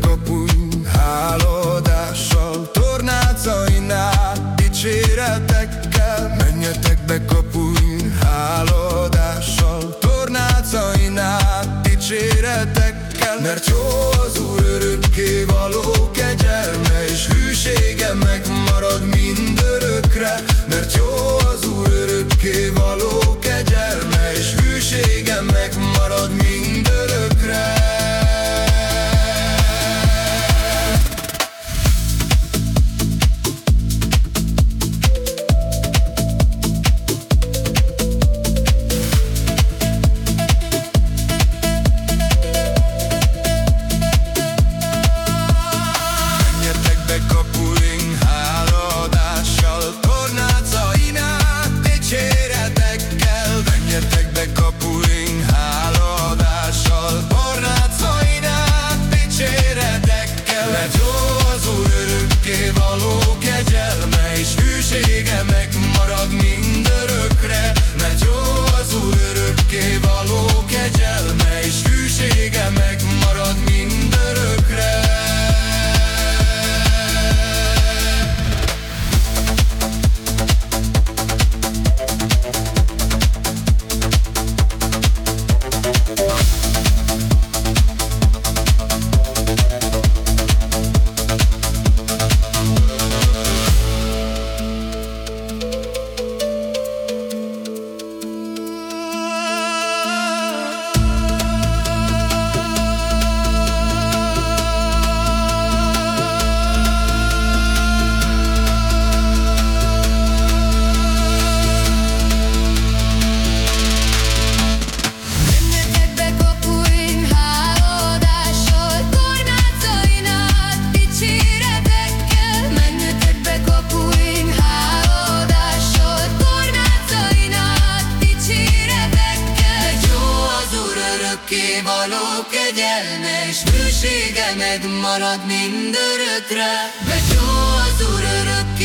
kapuny háladással Tornácainál dicséretekkel. Menjetek be kapuny háladással Tornácainál dicséretekkel. Mert jó az Úr örökké való örökké való kegyelme és hűsége megmarad mindörökre, mert jó az Úr örökké való. a kegyelme és hűsége megmarad mindörökre. Becsó az Úr örökké